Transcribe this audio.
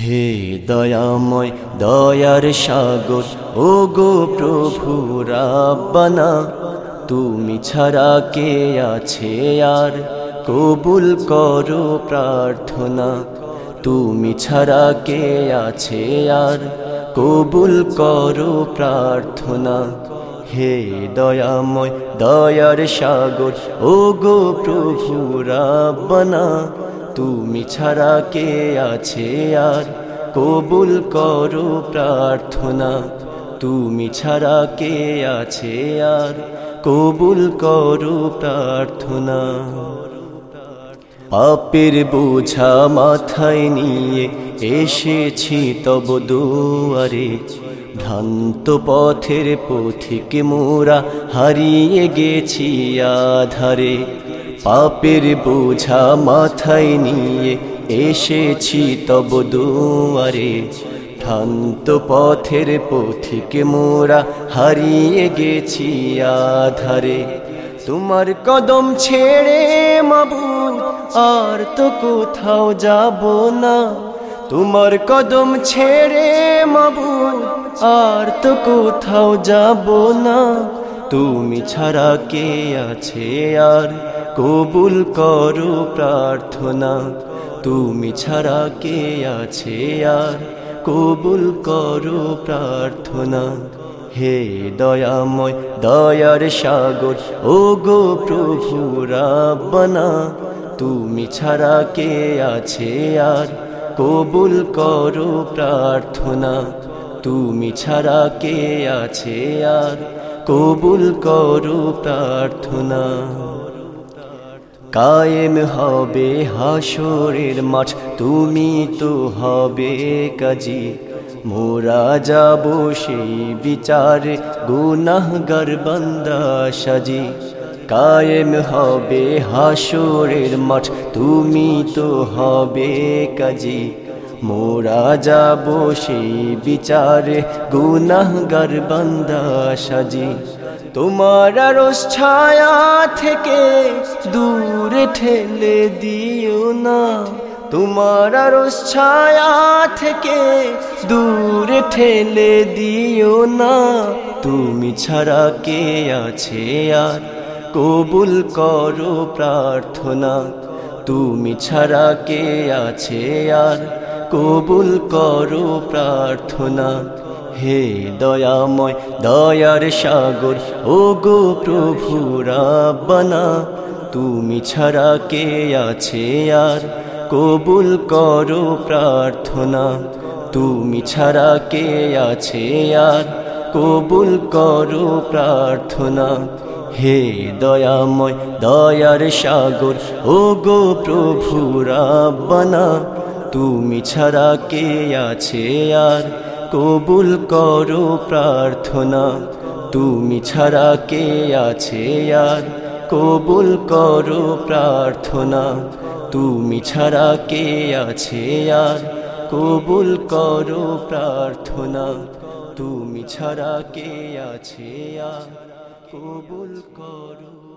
হে দয়াময়, দয়ার সাগর ও গো প্রভু রাব্বানা, তুমি ছাড়া কে আছে আর? কবুল করো প্রার্থনা, তুমি ছাড়া কে আছে আর? কবুল করো প্রার্থনা, হে দয়াময়, দয়ার সাগর ও গো প্রভু রাব্বানা তুমি ছাড়া কে আছে আর? কবুল করো প্রার্থনা, তুমি ছাড়া কে আছে আর? কবুল করো প্রার্থনা। পাপের বোঝা মাথায় নিয়ে এসেছি তব দুয়ারে, ভ্রান্ত পথের পথিক মোরা হারিয়ে গেছি আধারে। পাপের বোঝা মাথায় নিয়ে এসেছি তব দুয়ারে। ভ্রান্ত পথের পথিক মোরা হারিয়ে গেছি আধারে। তোমার কদম ছেড়ে মাবুদ, আর তো কোথাও যাব না। তোমার কদম ছেড়ে মাবুদ, আর তো কোথাও যাব না। তুমি ছাড়া কে আছে আর কবুল করো প্রার্থনা। তুমি ছাড়া কে আছে আর? কবুল করো প্রার্থনা। হে দয়াময়, দয়ার সাগর ও গো প্রভু রাব্বানা। তুমি ছাড়া কে আছে আর? কবুল করো প্রার্থনা। তুমি ছাড়া কে আছে আর? কবুল করো প্রার্থনা। কায়েম হবে হাসরের মাঠ, তুমি তো হবে কাজী। মোরা যাব সেই বিচারে, গুনাহগার বান্দা সাজি। কায়েম হবে হাসরের মাঠ, তুমি তো হবে কাজী। মোরা যাব সেই বিচারে, গুনাহগার বান্দা সাজি। তোমার আরস ছায়া থেকে দূরে ঠেলে দিও না। তোমার আরস ছায়া থেকে দূরে ঠেলে দিও না। তুমি ছাড়া কে আছে আর? কবুল করো প্রার্থনা। তুমি ছাড়া কে আছে আর? কবুল করো প্রার্থনা। হে দয়াময় দয়ার সাগর ও গো প্রভু রাব্বানা, তুমি ছাড়া কে আছে আর? কবুল করো প্রার্থনা, তুমি ছাড়া কে আছে আর? কবুল করো প্রার্থনা, হে দয়াময় দয়ার সাগর ও গো প্রভু রাব্বানা, তুমি ছাড়া কে আছে আর? কবুল করো প্রার্থনা। তুমি ছাড়া কে আছে আর? কবুল করো প্রার্থনা। তুমি ছাড়া কে আছে আর? কবুল করো প্রার্থনা। তুমি ছাড়া কে আছে আর? কবুল করো।